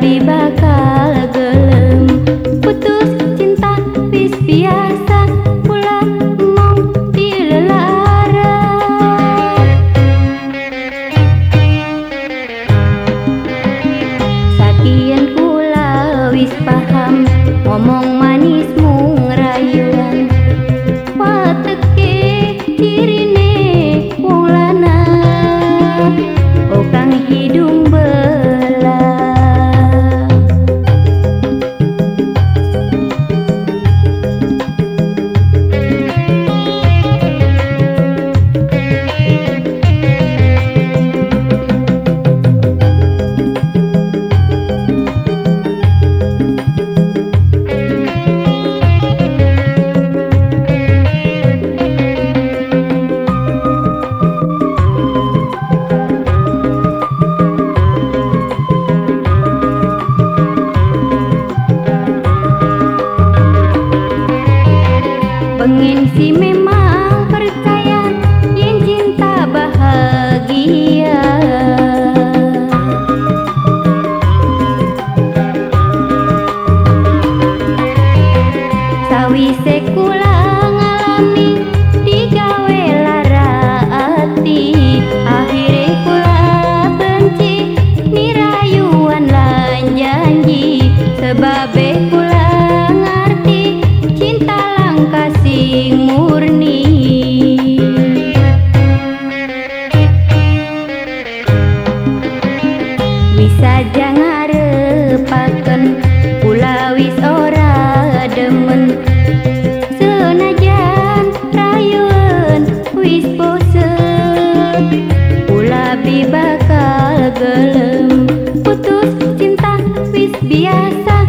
বিবাহ si me tapi bakal gelem. Putus cinta wis biasa